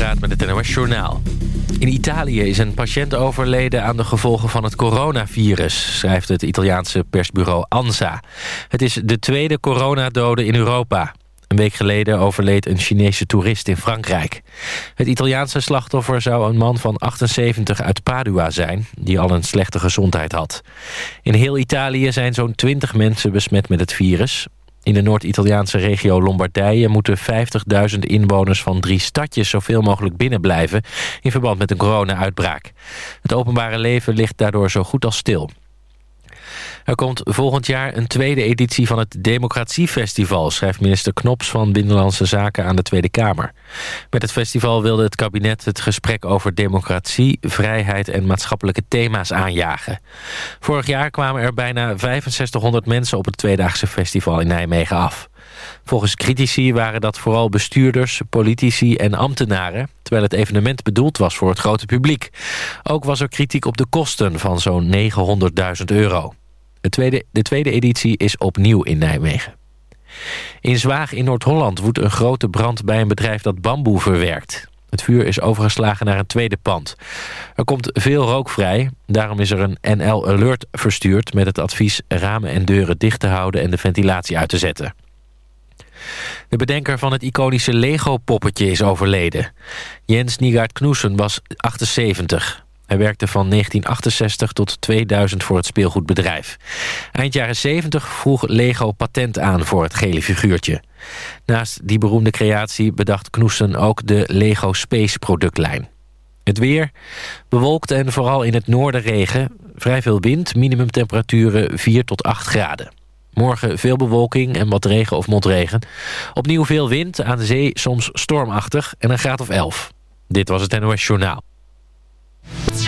Hoograad met het NOS Journaal. In Italië is een patiënt overleden aan de gevolgen van het coronavirus... schrijft het Italiaanse persbureau ANSA. Het is de tweede coronadode in Europa. Een week geleden overleed een Chinese toerist in Frankrijk. Het Italiaanse slachtoffer zou een man van 78 uit Padua zijn... die al een slechte gezondheid had. In heel Italië zijn zo'n 20 mensen besmet met het virus. In de Noord-Italiaanse regio Lombardije moeten 50.000 inwoners van drie stadjes zoveel mogelijk binnenblijven in verband met een corona-uitbraak. Het openbare leven ligt daardoor zo goed als stil. Er komt volgend jaar een tweede editie van het Democratiefestival... schrijft minister Knops van Binnenlandse Zaken aan de Tweede Kamer. Met het festival wilde het kabinet het gesprek over democratie... vrijheid en maatschappelijke thema's aanjagen. Vorig jaar kwamen er bijna 6500 mensen op het tweedaagse festival in Nijmegen af. Volgens critici waren dat vooral bestuurders, politici en ambtenaren... terwijl het evenement bedoeld was voor het grote publiek. Ook was er kritiek op de kosten van zo'n 900.000 euro. De tweede, de tweede editie is opnieuw in Nijmegen. In Zwaag in Noord-Holland woedt een grote brand bij een bedrijf dat bamboe verwerkt. Het vuur is overgeslagen naar een tweede pand. Er komt veel rook vrij. Daarom is er een NL Alert verstuurd met het advies ramen en deuren dicht te houden en de ventilatie uit te zetten. De bedenker van het iconische Lego-poppetje is overleden. Jens Niegaard Knoesen was 78. Hij werkte van 1968 tot 2000 voor het speelgoedbedrijf. Eind jaren 70 vroeg Lego patent aan voor het gele figuurtje. Naast die beroemde creatie bedacht Knoesen ook de Lego Space productlijn. Het weer, bewolkt en vooral in het noorden regen. Vrij veel wind, minimumtemperaturen 4 tot 8 graden. Morgen veel bewolking en wat regen of motregen. Opnieuw veel wind, aan de zee soms stormachtig en een graad of 11. Dit was het NOS Journaal.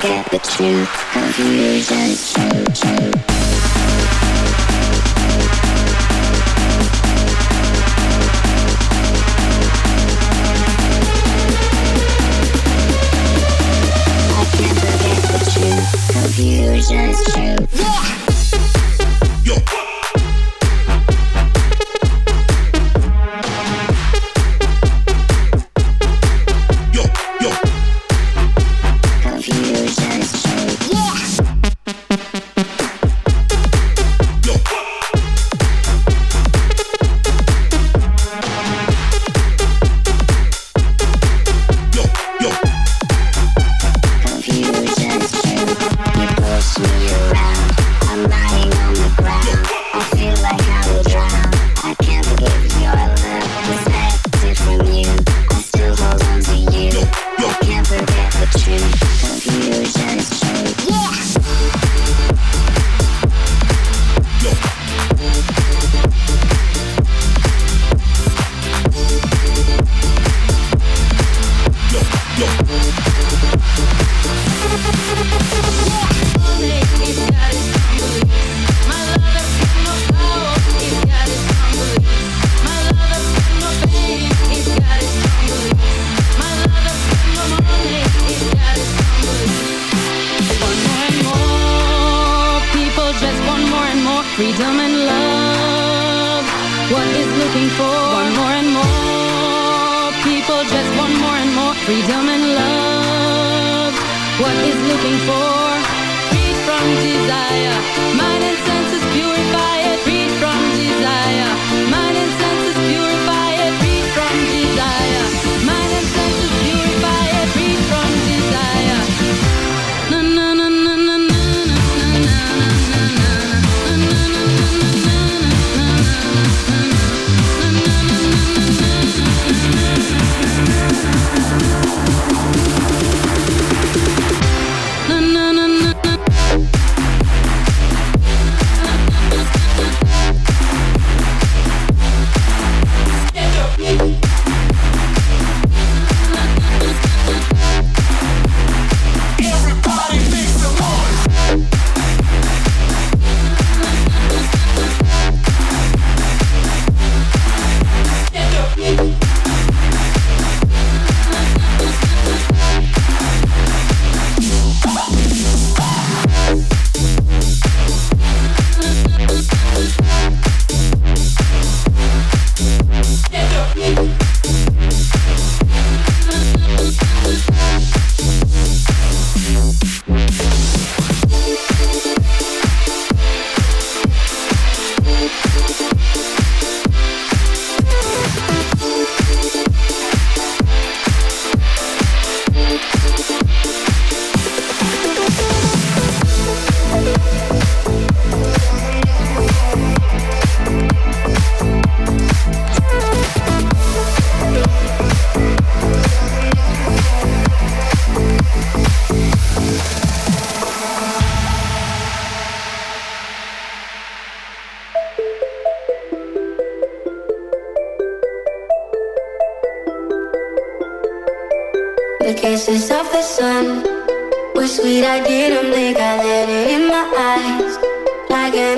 Forget the truth. Confusion, true,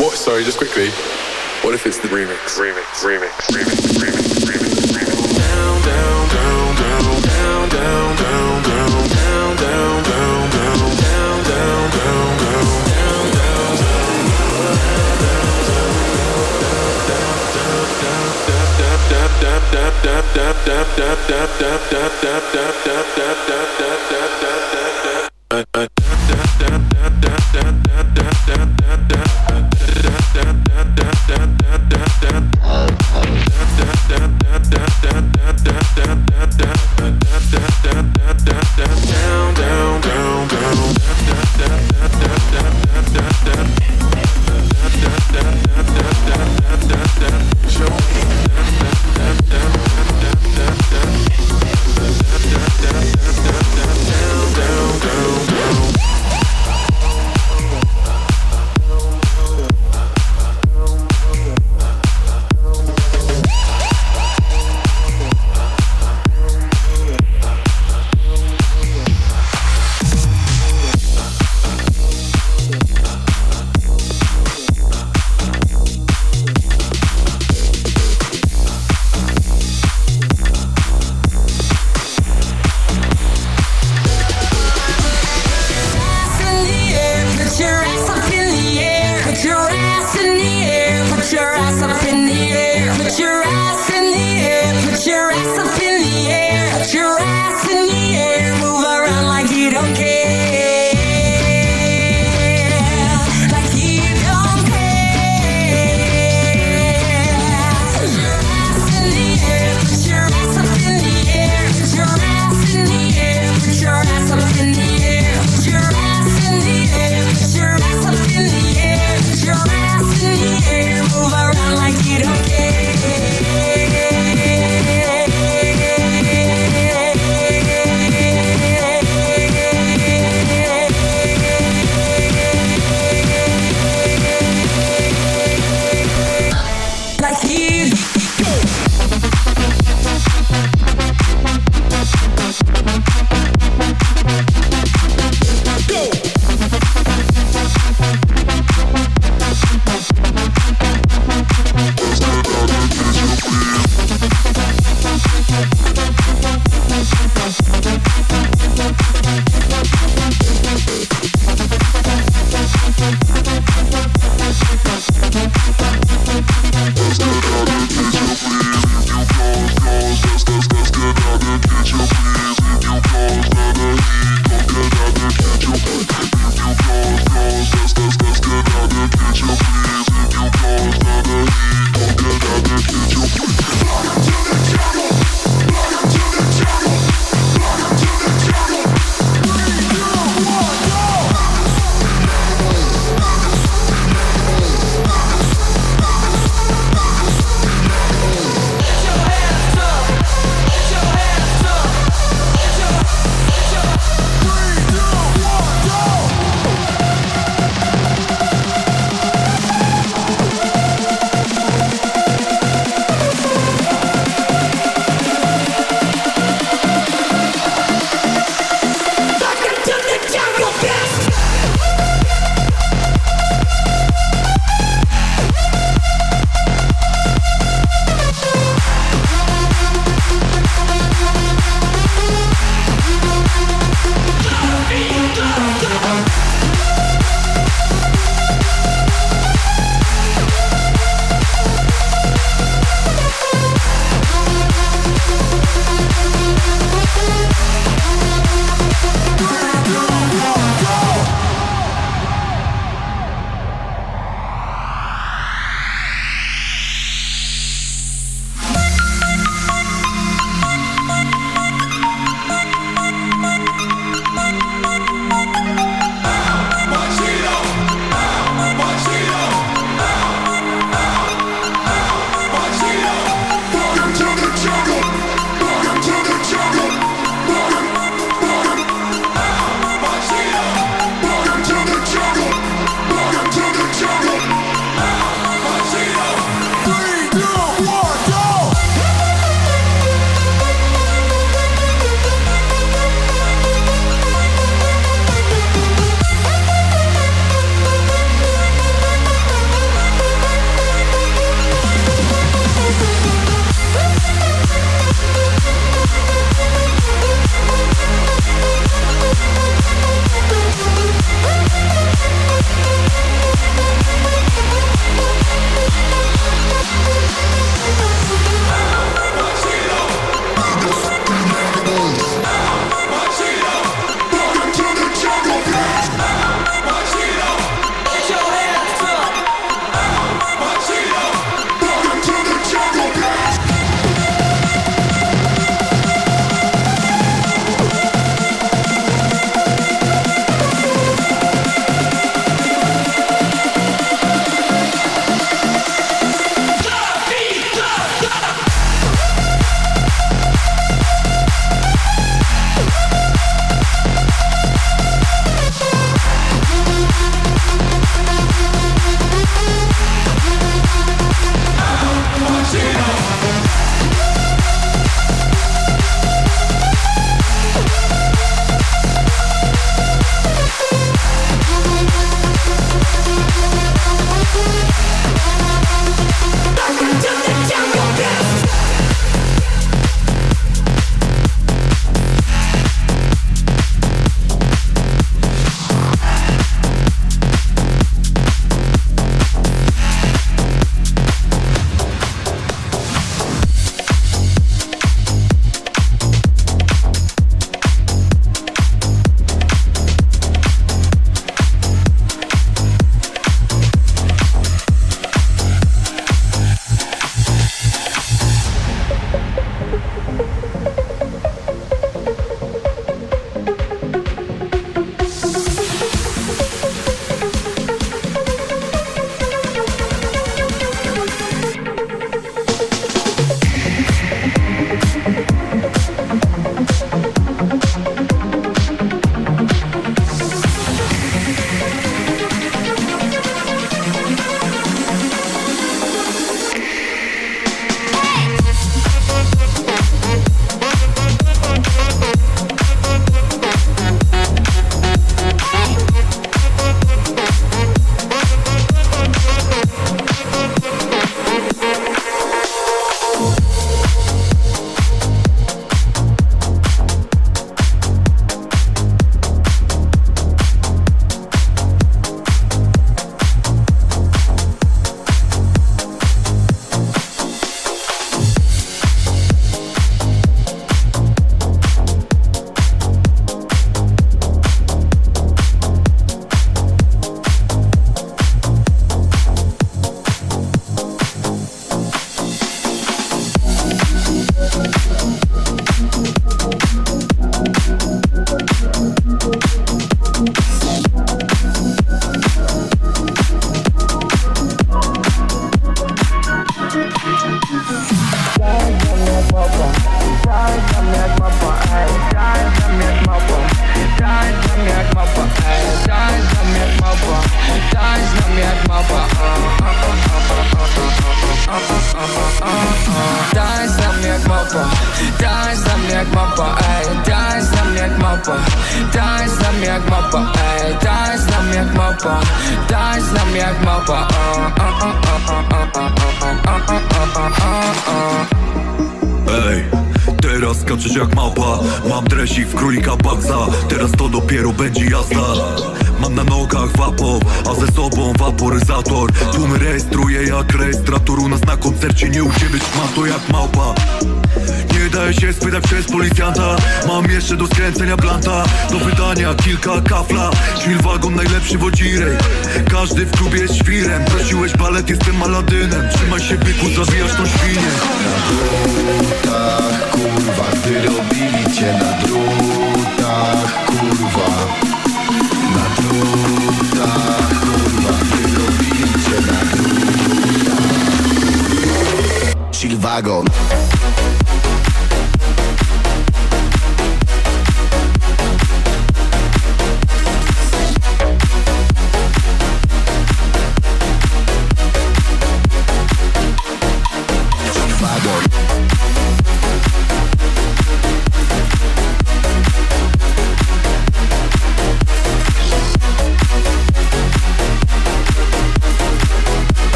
What? Sorry, just quickly. What if it's the remix? Remix, remix, remix, remix, remix, remix. Down, down, down, down, down, down, down, down, down, down, down, down, down, down, down, down, down, down, down,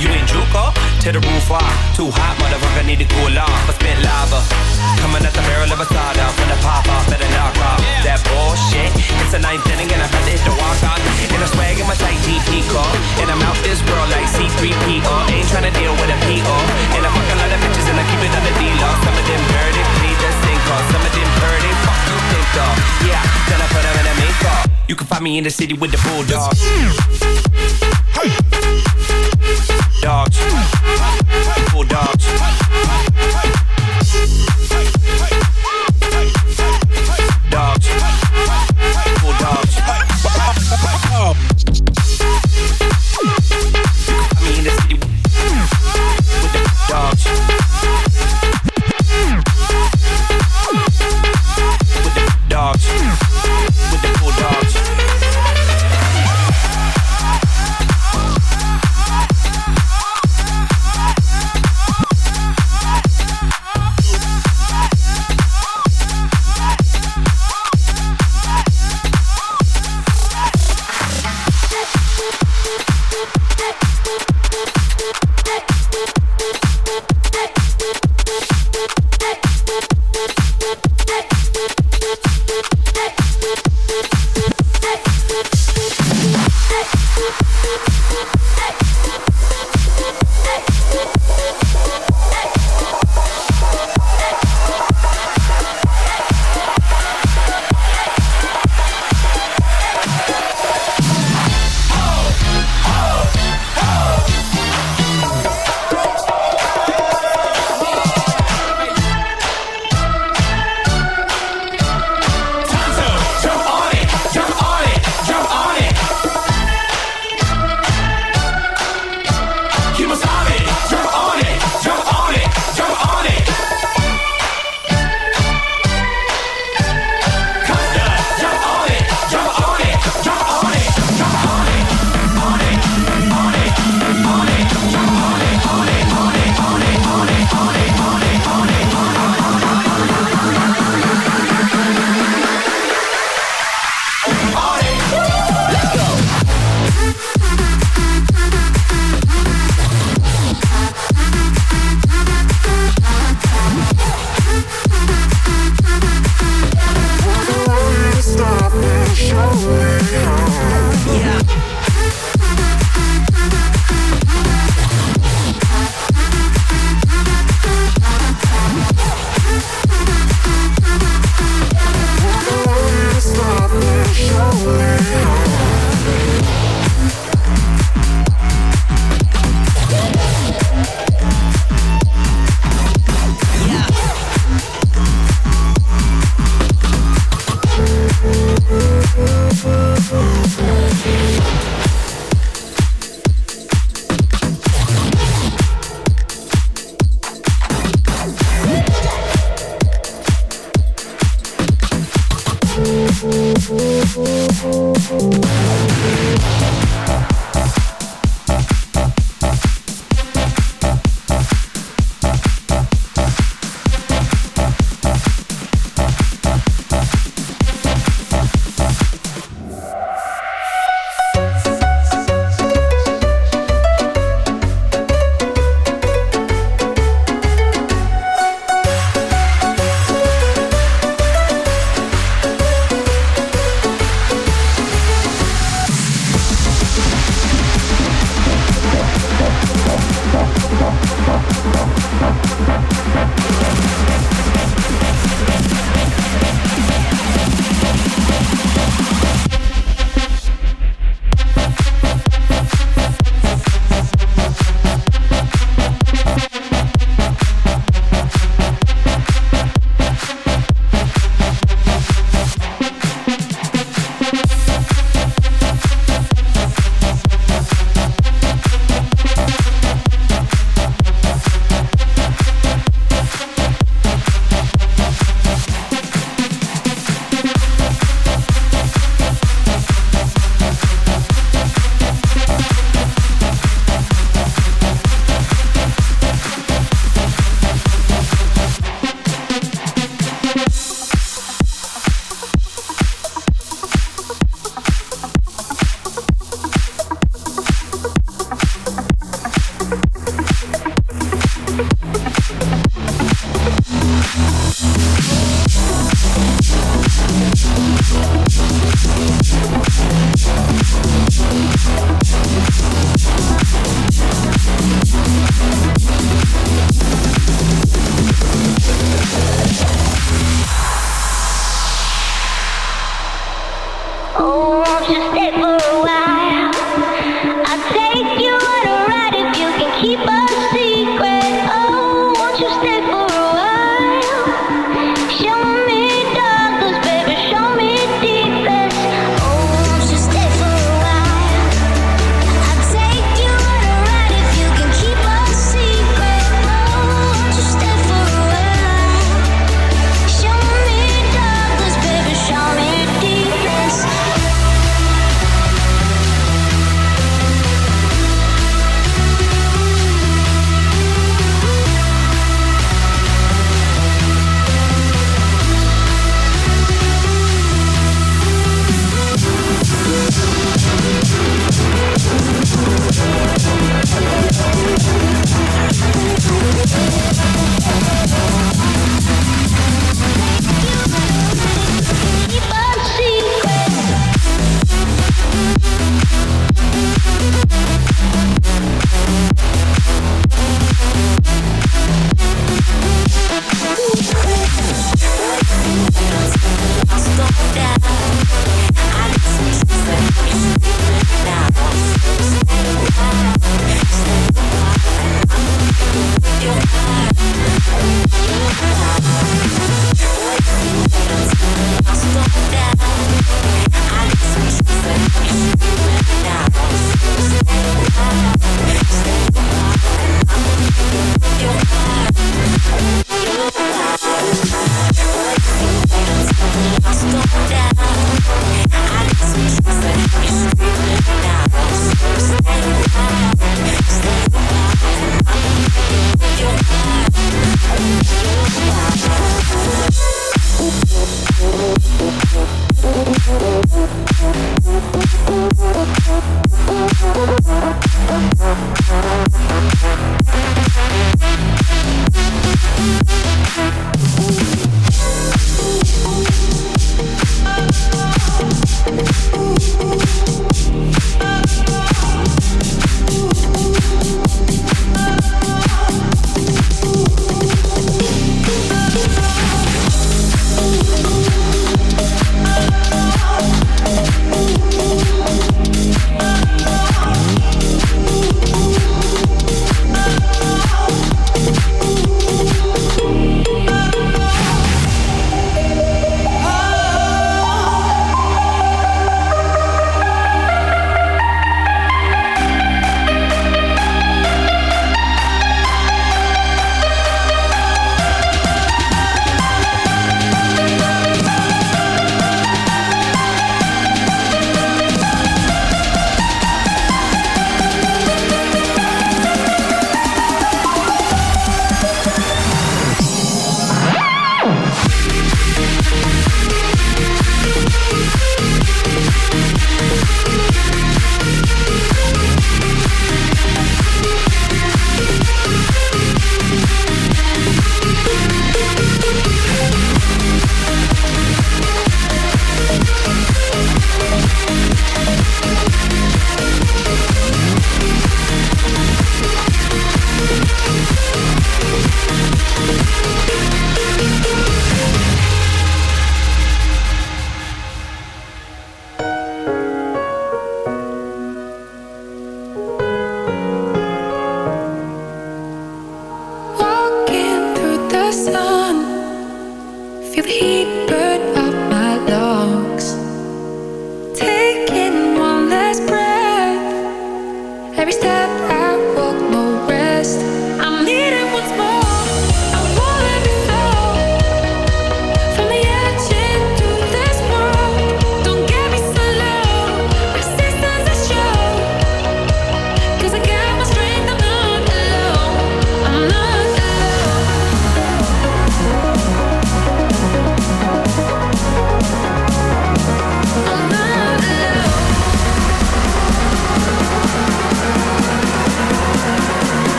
You ain't Juco? Tear the roof off. Too hot, motherfucker, need to cool off. I spit lava. Coming at the barrel of a soda. When the pop off, better knock off. That bullshit. It's a ninth inning and I'm about to hit the walk off. And I swag in my tight GP car. And I'm out this world like C3PO. Ain't tryna deal with a PO. And I fuck a lot of bitches and I keep it on the D-Law. Some of them dirty, need the off. Some of them dirty, fuck you think of. Yeah, then I put them in a make off. You can find me in the city with the bulldogs. Dogs. Bulldogs.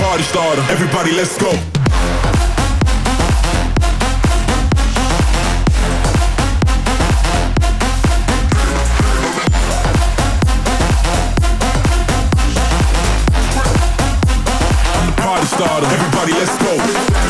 Party starter. Everybody, let's go. Everybody, let's go.